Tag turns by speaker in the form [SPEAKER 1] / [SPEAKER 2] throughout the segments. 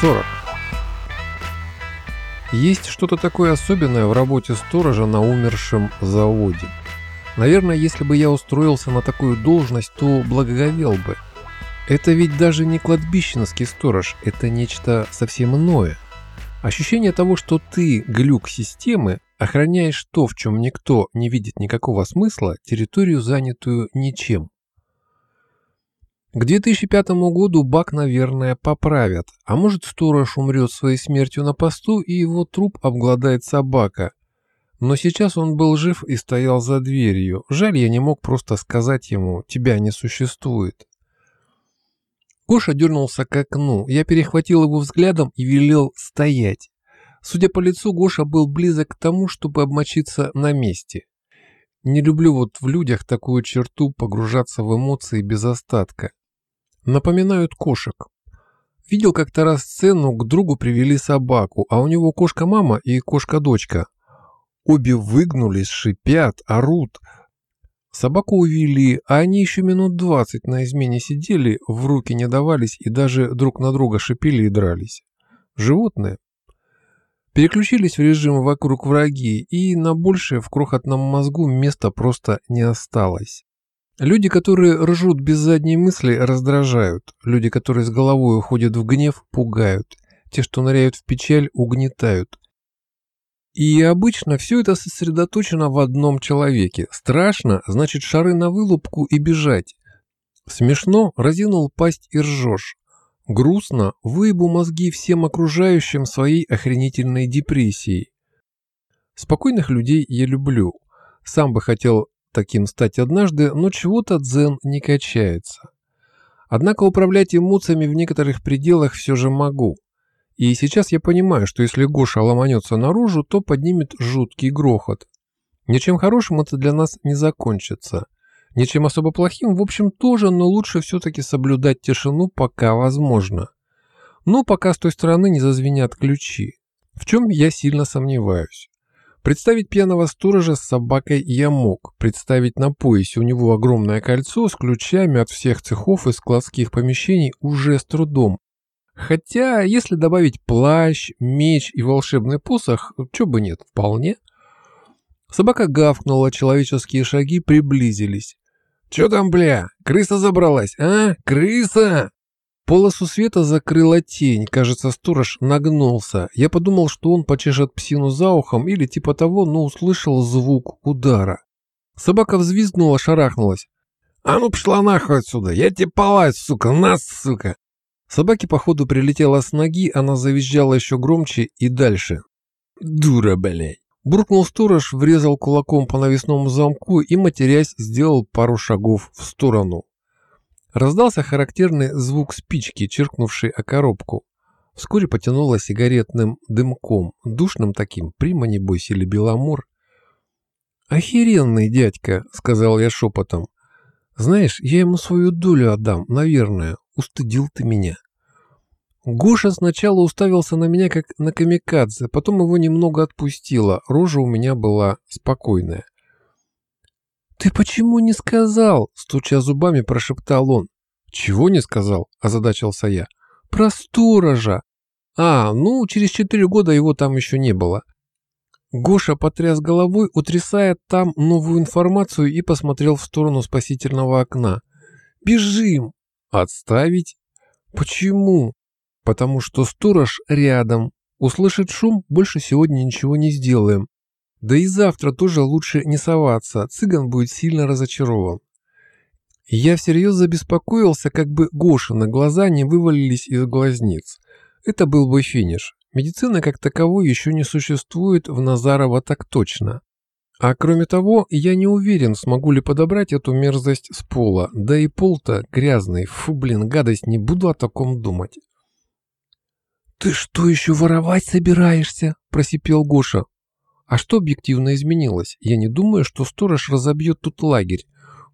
[SPEAKER 1] 40. Есть что-то такое особенное в работе сторожа на умершем заводе. Наверное, если бы я устроился на такую должность, то благоговел бы. Это ведь даже не кладбищенский сторож, это нечто совсем иное. Ощущение того, что ты глюк системы, охраняешь то, в чем никто не видит никакого смысла, территорию, занятую ничем. К 2005 году Бак, наверное, поправят, а может сторож умрет своей смертью на посту и его труп обгладает собака. Но сейчас он был жив и стоял за дверью. Жаль, я не мог просто сказать ему «тебя не существует». Гоша дернулся к окну. Я перехватил его взглядом и велел стоять. Судя по лицу, Гоша был близок к тому, чтобы обмочиться на месте. Не люблю вот в людях такую черту погружаться в эмоции без остатка. Напоминают кошек. Видел как-то раз сцену, к другу привели собаку, а у него кошка-мама и кошка-дочка. Обе выгнулись, шипят, орут. Собаку увели, а они еще минут двадцать на измене сидели, в руки не давались и даже друг на друга шипели и дрались. Животные. Переключились в режим вокруг враги, и на большее в крохотном мозгу места просто не осталось. Люди, которые ржут без задней мысли, раздражают. Люди, которые с головой уходят в гнев, пугают. Те, что ныряют в печаль, угнетают. И обычно все это сосредоточено в одном человеке. Страшно, значит шары на вылупку и бежать. Смешно, разинул пасть и ржешь. Грустно, выебу мозги всем окружающим своей охренительной депрессией. Спокойных людей я люблю. Сам бы хотел таким стать однажды, но чего-то дзен не качается. Однако управлять эмоциями в некоторых пределах все же могу. И сейчас я понимаю, что если Гоша ломанется наружу, то поднимет жуткий грохот. Ничем хорошим это для нас не закончится. Ничем особо плохим, в общем, тоже, но лучше все-таки соблюдать тишину, пока возможно. Но пока с той стороны не зазвенят ключи. В чем я сильно сомневаюсь. Представить пьяного сторожа с собакой я мог. Представить на поясе у него огромное кольцо с ключами от всех цехов и складских помещений уже с трудом. Хотя, если добавить плащ, меч и волшебный посох, чё бы нет, вполне. Собака гавкнула, человеческие шаги приблизились. «Чё там, бля, крыса забралась, а? Крыса!» Полосу света закрыла тень, кажется, сторож нагнулся. Я подумал, что он почешет псину за ухом или типа того, но услышал звук удара. Собака взвизгнула, шарахнулась. «А ну пошла нахуй отсюда! Я тебе палать, сука! Нас, сука!» Собаке, походу, прилетела с ноги, она завизжала еще громче и дальше. «Дура, блядь!» Буркнул сторож, врезал кулаком по навесному замку и, матерясь, сделал пару шагов в сторону. Раздался характерный звук спички, чиркнувшей о коробку. Вскоре потянуло сигаретным дымком, душным таким, прима небось или беломор. «Охеренный дядька», — сказал я шепотом. «Знаешь, я ему свою долю отдам, наверное. Устыдил ты меня». Гоша сначала уставился на меня как на камикадзе, потом его немного отпустило, рожа у меня была спокойная. «Ты почему не сказал?» – стуча зубами, прошептал он. «Чего не сказал?» – озадачился я. «Про сторожа!» «А, ну, через четыре года его там еще не было». Гоша потряс головой, утрясая там новую информацию и посмотрел в сторону спасительного окна. «Бежим!» «Отставить?» «Почему?» «Потому что сторож рядом. Услышит шум, больше сегодня ничего не сделаем. Да и завтра тоже лучше не соваться, цыган будет сильно разочарован. Я всерьез забеспокоился, как бы Гоша на глаза не вывалились из глазниц. Это был бы финиш. Медицина как таковой еще не существует в Назарово так точно. А кроме того, я не уверен, смогу ли подобрать эту мерзость с пола. Да и пол-то грязный. Фу, блин, гадость, не буду о таком думать. «Ты что еще воровать собираешься?» – просипел Гоша. А что объективно изменилось? Я не думаю, что сторож разобьет тут лагерь.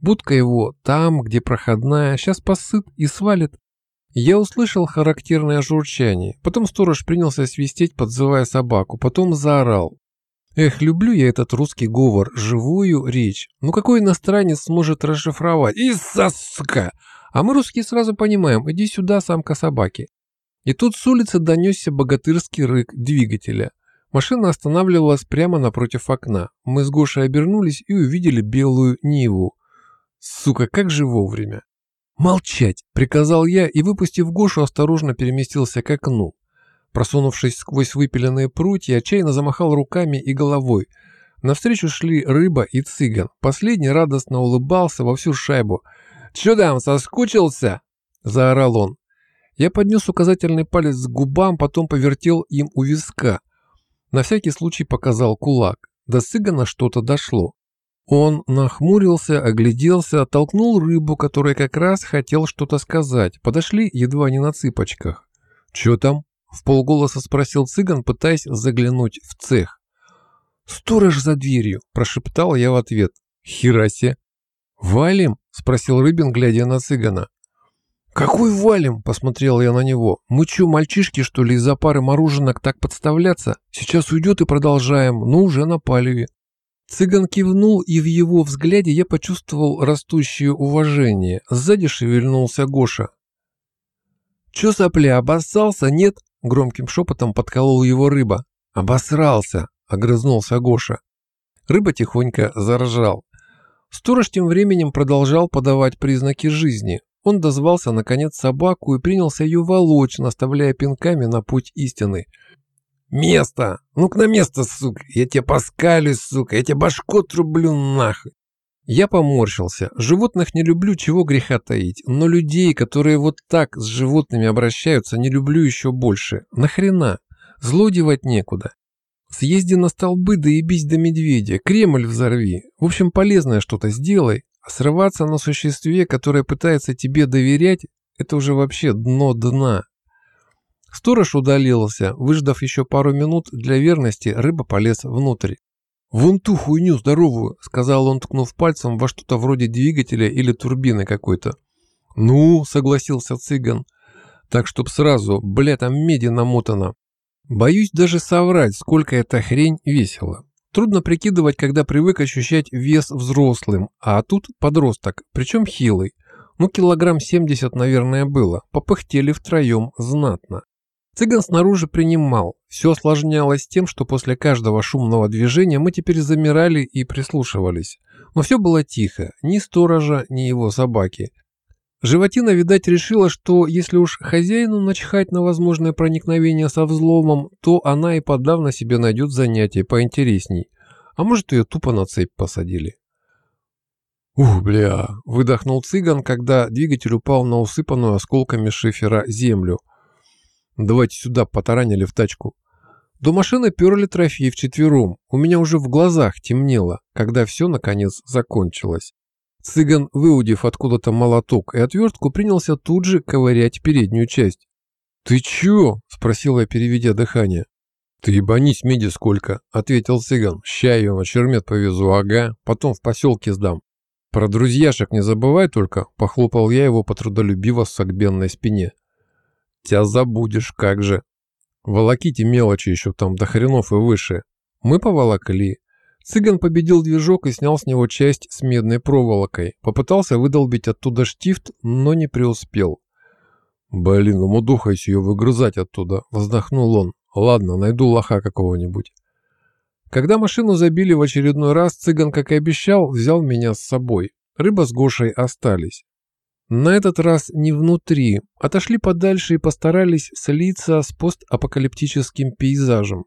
[SPEAKER 1] Будка его там, где проходная, сейчас посыт и свалит. Я услышал характерное журчание. Потом сторож принялся свистеть, подзывая собаку. Потом заорал. Эх, люблю я этот русский говор, живую речь. Ну какой иностранец сможет расшифровать? Сука! А мы русские сразу понимаем, иди сюда, самка собаки. И тут с улицы донесся богатырский рык двигателя. Машина останавливалась прямо напротив окна. Мы с Гошей обернулись и увидели белую Ниву. Сука, как же вовремя. «Молчать!» – приказал я и, выпустив Гошу, осторожно переместился к окну. Просунувшись сквозь выпиленные прутья, отчаянно замахал руками и головой. Навстречу шли рыба и цыган. Последний радостно улыбался во всю шайбу. «Чё там, соскучился?» – заорал он. Я поднес указательный палец к губам, потом повертел им у виска. На всякий случай показал кулак. До цыгана что-то дошло. Он нахмурился, огляделся, оттолкнул рыбу, которая как раз хотел что-то сказать. Подошли едва не на цыпочках. «Чё там?» – в полголоса спросил цыган, пытаясь заглянуть в цех. «Сторож за дверью!» – прошептал я в ответ. «Херасе!» «Валим?» – спросил Рыбин, глядя на цыгана. «Какой валим?» – посмотрел я на него. «Мы чё, мальчишки, что ли, из-за пары мороженок так подставляться? Сейчас уйдет и продолжаем, ну уже на палеве». Цыган кивнул, и в его взгляде я почувствовал растущее уважение. Сзади шевельнулся Гоша. «Чё, сопля, обоссался, нет?» – громким шепотом подколол его рыба. «Обосрался!» – огрызнулся Гоша. Рыба тихонько заржал. Сторож тем временем продолжал подавать признаки жизни. Он дозвался, наконец, собаку и принялся ее волочь, наставляя пинками на путь истины. «Место! Ну-ка на место, сука! Я тебе поскалюсь, сука! Я тебе башку отрублю нахуй!» Я поморщился. Животных не люблю, чего греха таить. Но людей, которые вот так с животными обращаются, не люблю еще больше. Нахрена? Злодевать некуда. Съезди на столбы, да и бись до медведя. Кремль взорви. В общем, полезное что-то сделай. Срываться на существе, которое пытается тебе доверять, это уже вообще дно дна. Сторож удалился. Выждав еще пару минут, для верности рыба полез внутрь. «Вон ту хуйню здоровую», — сказал он, ткнув пальцем во что-то вроде двигателя или турбины какой-то. «Ну», — согласился цыган. «Так, чтоб сразу, бля, там меди намотано. Боюсь даже соврать, сколько эта хрень весила. Трудно прикидывать, когда привык ощущать вес взрослым, а тут подросток, причем хилый. Ну, килограмм 70, наверное, было. Попыхтели втроем знатно. Цыган снаружи принимал. Все осложнялось тем, что после каждого шумного движения мы теперь замирали и прислушивались. Но все было тихо. Ни сторожа, ни его собаки. Животина, видать, решила, что если уж хозяину начхать на возможное проникновение со взломом, то она и подавно себе найдет занятие поинтересней. А может, ее тупо на цепь посадили. «Ух, бля!» – выдохнул цыган, когда двигатель упал на усыпанную осколками шифера землю. «Давайте сюда, потаранили в тачку». До машины перли трофей вчетвером. У меня уже в глазах темнело, когда все, наконец, закончилось. Цыган, выудив откуда-то молоток и отвертку, принялся тут же ковырять переднюю часть. «Ты чё?» – спросил я, переведя дыхание. «Ты ебанись, меди сколько!» – ответил цыган. «Ща ее на чермет повезу, ага, потом в поселке сдам». «Про друзьяшек не забывай только», – похлопал я его по трудолюбиво согбенной спине. «Тебя забудешь, как же!» «Волоките мелочи еще там до хренов и выше». Мы поволокли. Цыган победил движок и снял с него часть с медной проволокой. Попытался выдолбить оттуда штифт, но не преуспел. «Блин, умудухайся ее выгрызать оттуда», — вздохнул он. «Ладно, найду лоха какого-нибудь». Когда машину забили в очередной раз, цыган, как и обещал, взял меня с собой. Рыба с Гошей остались. На этот раз не внутри, отошли подальше и постарались слиться с постапокалиптическим пейзажем.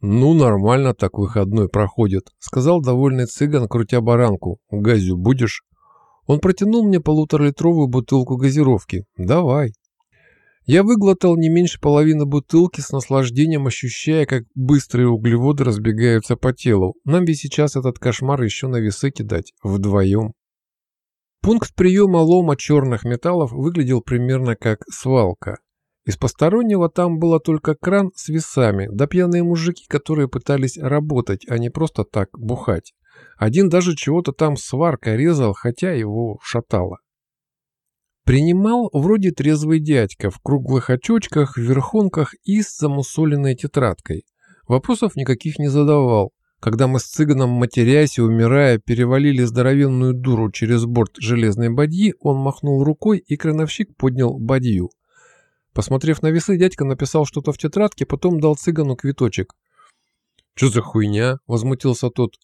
[SPEAKER 1] «Ну, нормально так выходной проходит», — сказал довольный цыган, крутя баранку. «Газю будешь?» Он протянул мне полуторалитровую бутылку газировки. «Давай». Я выглотал не меньше половины бутылки с наслаждением, ощущая, как быстрые углеводы разбегаются по телу. Нам ведь сейчас этот кошмар еще на весы кидать. Вдвоем. Пункт приема лома черных металлов выглядел примерно как свалка. Из постороннего там было только кран с весами, да пьяные мужики, которые пытались работать, а не просто так бухать. Один даже чего-то там сварка резал, хотя его шатало. Принимал вроде трезвый дядька в круглых очочках, в верхонках и с замусоленной тетрадкой. Вопросов никаких не задавал. Когда мы с цыганом, матерясь и умирая, перевалили здоровенную дуру через борт железной бадьи, он махнул рукой, и крановщик поднял бадью. Посмотрев на весы, дядька написал что-то в тетрадке, потом дал цыгану квиточек. «Чё за хуйня?» – возмутился тот.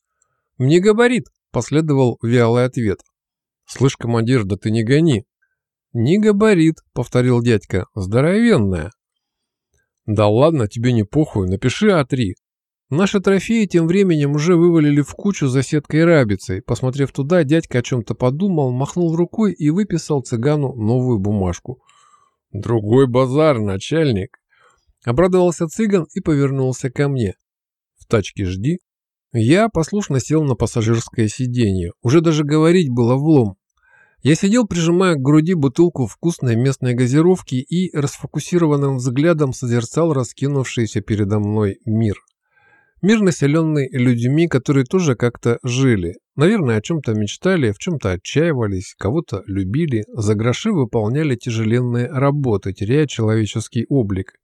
[SPEAKER 1] «Мне габарит», – последовал вялый ответ. «Слышь, командир, да ты не гони». «Не габарит», – повторил дядька, – «здоровенная». «Да ладно, тебе не похуй, напиши А3». Наши трофеи тем временем уже вывалили в кучу за сеткой рабицей. Посмотрев туда, дядька о чем-то подумал, махнул рукой и выписал цыгану новую бумажку. «Другой базар, начальник!» Обрадовался цыган и повернулся ко мне. «В тачке жди». Я послушно сел на пассажирское сиденье. Уже даже говорить было влом. Я сидел, прижимая к груди бутылку вкусной местной газировки и расфокусированным взглядом созерцал раскинувшийся передо мной мир. Мир, населенный людьми, которые тоже как-то жили. Наверное, о чем-то мечтали, в чем-то отчаивались, кого-то любили, за гроши выполняли тяжеленные работы, теряя человеческий облик.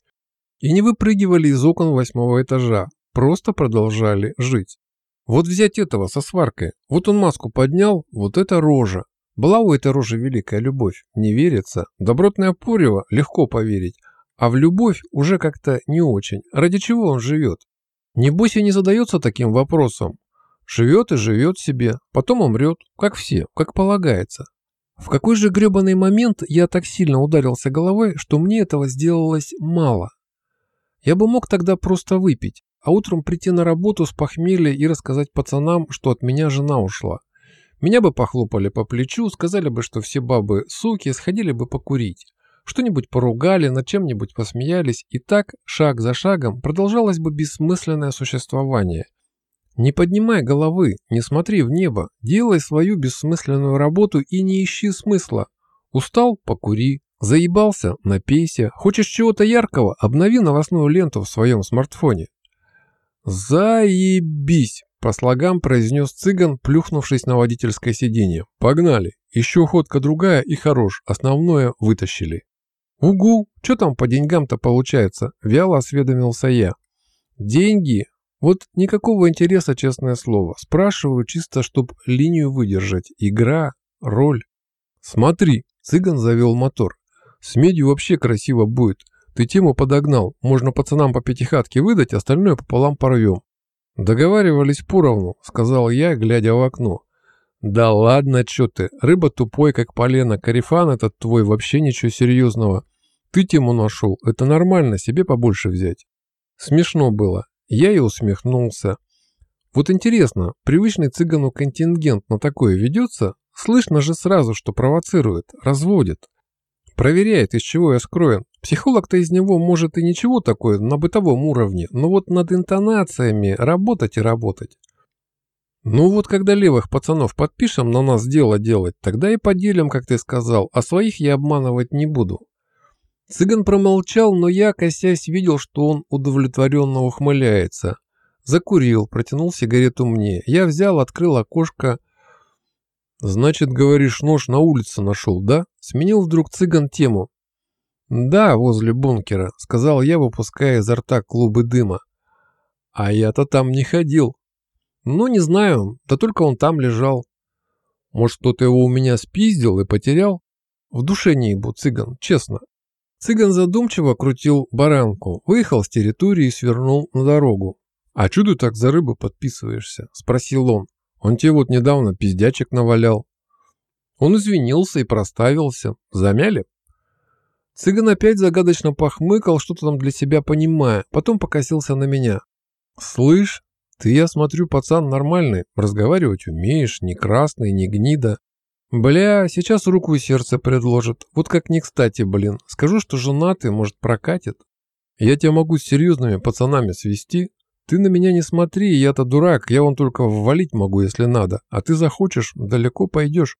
[SPEAKER 1] И не выпрыгивали из окон восьмого этажа, просто продолжали жить. Вот взять этого со сваркой. Вот он маску поднял, вот это рожа. Была у этой рожи великая любовь. Не верится. Добротное порево легко поверить. А в любовь уже как-то не очень. Ради чего он живет? Небось и не задается таким вопросом. Живет и живет себе, потом умрет, как все, как полагается. В какой же гребаный момент я так сильно ударился головой, что мне этого сделалось мало? Я бы мог тогда просто выпить, а утром прийти на работу с похмелья и рассказать пацанам, что от меня жена ушла. Меня бы похлопали по плечу, сказали бы, что все бабы суки, сходили бы покурить что-нибудь поругали, над чем-нибудь посмеялись, и так, шаг за шагом, продолжалось бы бессмысленное существование. Не поднимай головы, не смотри в небо, делай свою бессмысленную работу и не ищи смысла. Устал – покури, заебался – напейся, хочешь чего-то яркого – обнови новостную ленту в своем смартфоне. «Заебись!» – по слогам произнес цыган, плюхнувшись на водительское сиденье. «Погнали! Еще ходка другая и хорош, основное вытащили». «Угу, что там по деньгам-то получается?» – вяло осведомился я. «Деньги? Вот никакого интереса, честное слово. Спрашиваю чисто, чтоб линию выдержать. Игра, роль». «Смотри», – цыган завел мотор. «С медью вообще красиво будет. Ты тему подогнал. Можно пацанам по пятихатке выдать, остальное пополам порвем». «Договаривались поровну», – сказал я, глядя в окно. «Да ладно, чё ты, рыба тупой, как полено, карифан этот твой, вообще ничего серьезного. Ты тему нашел, это нормально, себе побольше взять. Смешно было. Я и усмехнулся. Вот интересно, привычный цыгану контингент на такое ведется? Слышно же сразу, что провоцирует, разводит. Проверяет, из чего я скроен. Психолог-то из него может и ничего такое на бытовом уровне, но вот над интонациями работать и работать. Ну вот когда левых пацанов подпишем на нас дело делать, тогда и поделим, как ты сказал, а своих я обманывать не буду. Цыган промолчал, но я, косясь, видел, что он удовлетворенно ухмыляется. Закурил, протянул сигарету мне. Я взял, открыл окошко. «Значит, говоришь, нож на улице нашел, да?» Сменил вдруг цыган тему. «Да, возле бункера», — сказал я, выпуская изо рта клубы дыма. «А я-то там не ходил». «Ну, не знаю, да только он там лежал». «Может, кто-то его у меня спиздил и потерял?» «В душе не ебу, цыган, честно. Цыган задумчиво крутил баранку, выехал с территории и свернул на дорогу. «А ты так за рыбу подписываешься?» – спросил он. «Он тебе вот недавно пиздячек навалял». Он извинился и проставился. Замяли? Цыган опять загадочно похмыкал, что-то там для себя понимая, потом покосился на меня. «Слышь, ты, я смотрю, пацан нормальный, разговаривать умеешь, не красный, не гнида. Бля, сейчас руку и сердце предложат. Вот как не кстати, блин. Скажу, что женатый, может, прокатит. Я тебя могу с серьезными пацанами свести. Ты на меня не смотри, я-то дурак, я вон только ввалить могу, если надо. А ты захочешь, далеко пойдешь.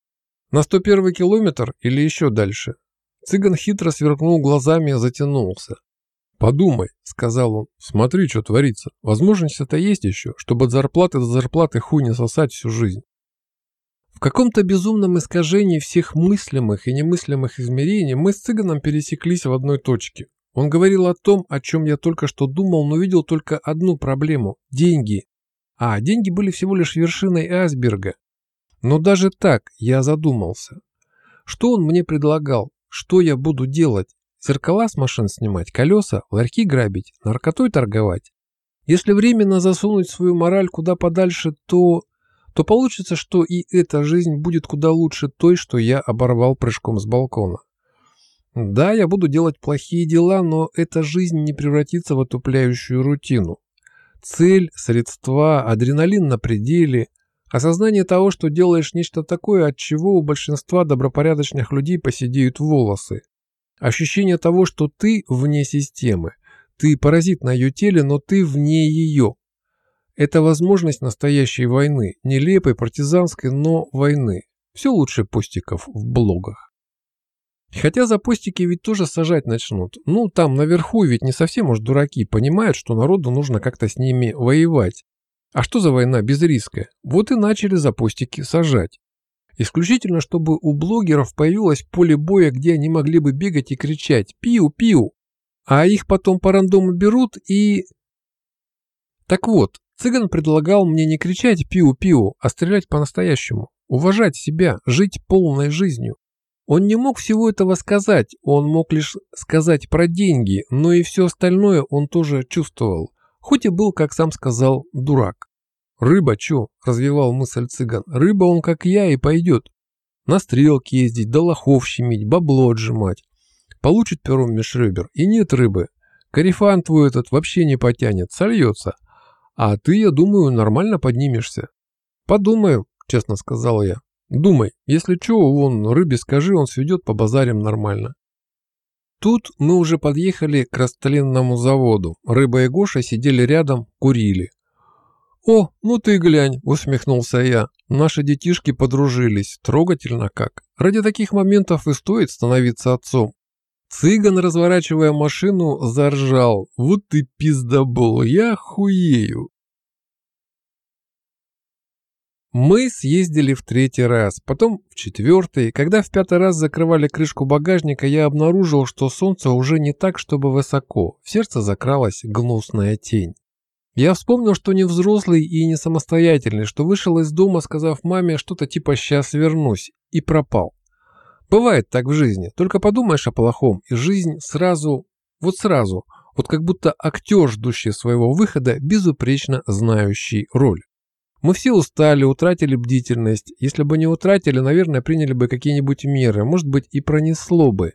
[SPEAKER 1] На 101 километр или еще дальше. Цыган хитро сверкнул глазами и затянулся. «Подумай», — сказал он, — «смотри, что творится. Возможность-то есть еще, чтобы от зарплаты до зарплаты хуй не сосать всю жизнь каком-то безумном искажении всех мыслимых и немыслимых измерений мы с цыганом пересеклись в одной точке. Он говорил о том, о чем я только что думал, но видел только одну проблему – деньги. А, деньги были всего лишь вершиной айсберга. Но даже так я задумался. Что он мне предлагал? Что я буду делать? Зеркала с машин снимать, колеса, ларьки грабить, наркотой торговать. Если временно засунуть свою мораль куда подальше, то... то получится, что и эта жизнь будет куда лучше той, что я оборвал прыжком с балкона. Да, я буду делать плохие дела, но эта жизнь не превратится в отупляющую рутину. Цель, средства, адреналин на пределе, осознание того, что делаешь нечто такое, от чего у большинства добропорядочных людей посидеют волосы. Ощущение того, что ты вне системы, ты паразит на ее теле, но ты вне ее. Это возможность настоящей войны, нелепой, партизанской, но войны. Все лучше постиков в блогах. Хотя за постики ведь тоже сажать начнут. Ну, там наверху ведь не совсем уж дураки, понимают, что народу нужно как-то с ними воевать. А что за война без риска? Вот и начали за постики сажать. Исключительно, чтобы у блогеров появилось поле боя, где они могли бы бегать и кричать «Пиу-пиу!», а их потом по рандому берут и... Так вот, цыган предлагал мне не кричать «Пиу-пиу», а стрелять по-настоящему, уважать себя, жить полной жизнью. Он не мог всего этого сказать, он мог лишь сказать про деньги, но и все остальное он тоже чувствовал, хоть и был, как сам сказал, дурак. «Рыба, чё?» – развивал мысль цыган. «Рыба он, как я, и пойдет. На стрелки ездить, до лохов щемить, бабло отжимать. Получит пером межребер, и нет рыбы. Карифан твой этот вообще не потянет, сольется. А ты, я думаю, нормально поднимешься». «Подумаю», – честно сказал я. Думай, если чего, вон, рыбе скажи, он сведет по базарям нормально. Тут мы уже подъехали к растленному заводу. Рыба и Гоша сидели рядом, курили. «О, ну ты глянь», — усмехнулся я. «Наши детишки подружились. Трогательно как. Ради таких моментов и стоит становиться отцом». Цыган, разворачивая машину, заржал. «Вот ты пиздобол, я хуею». Мы съездили в третий раз, потом в четвертый. Когда в пятый раз закрывали крышку багажника, я обнаружил, что солнце уже не так, чтобы высоко. В сердце закралась гнусная тень. Я вспомнил, что не взрослый и не самостоятельный, что вышел из дома, сказав маме что-то типа «сейчас вернусь» и пропал. Бывает так в жизни. Только подумаешь о плохом, и жизнь сразу, вот сразу, вот как будто актер, ждущий своего выхода, безупречно знающий роль. Мы все устали, утратили бдительность. Если бы не утратили, наверное, приняли бы какие-нибудь меры, может быть, и пронесло бы.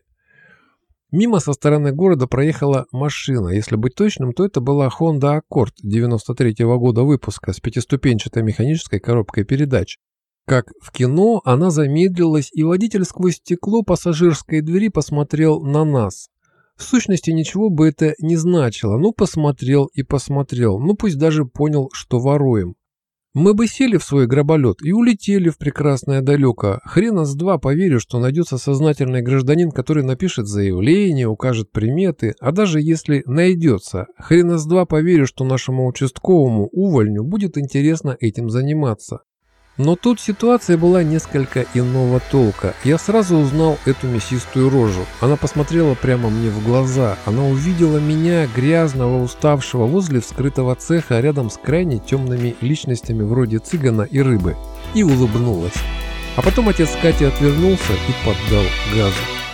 [SPEAKER 1] Мимо со стороны города проехала машина. Если быть точным, то это была Honda Accord 93 -го года выпуска с пятиступенчатой механической коробкой передач. Как в кино, она замедлилась, и водитель сквозь стекло пассажирской двери посмотрел на нас. В сущности, ничего бы это не значило. Ну, посмотрел и посмотрел. Ну, пусть даже понял, что воруем. Мы бы сели в свой гроболет и улетели в прекрасное далеко. Хрена с два поверю, что найдется сознательный гражданин, который напишет заявление, укажет приметы, а даже если найдется, хрена с два поверю, что нашему участковому увольню будет интересно этим заниматься. Но тут ситуация была несколько иного толка. Я сразу узнал эту мясистую рожу. Она посмотрела прямо мне в глаза. Она увидела меня, грязного, уставшего, возле вскрытого цеха, рядом с крайне темными личностями вроде цыгана и рыбы. И улыбнулась. А потом отец Кати отвернулся и поддал газу.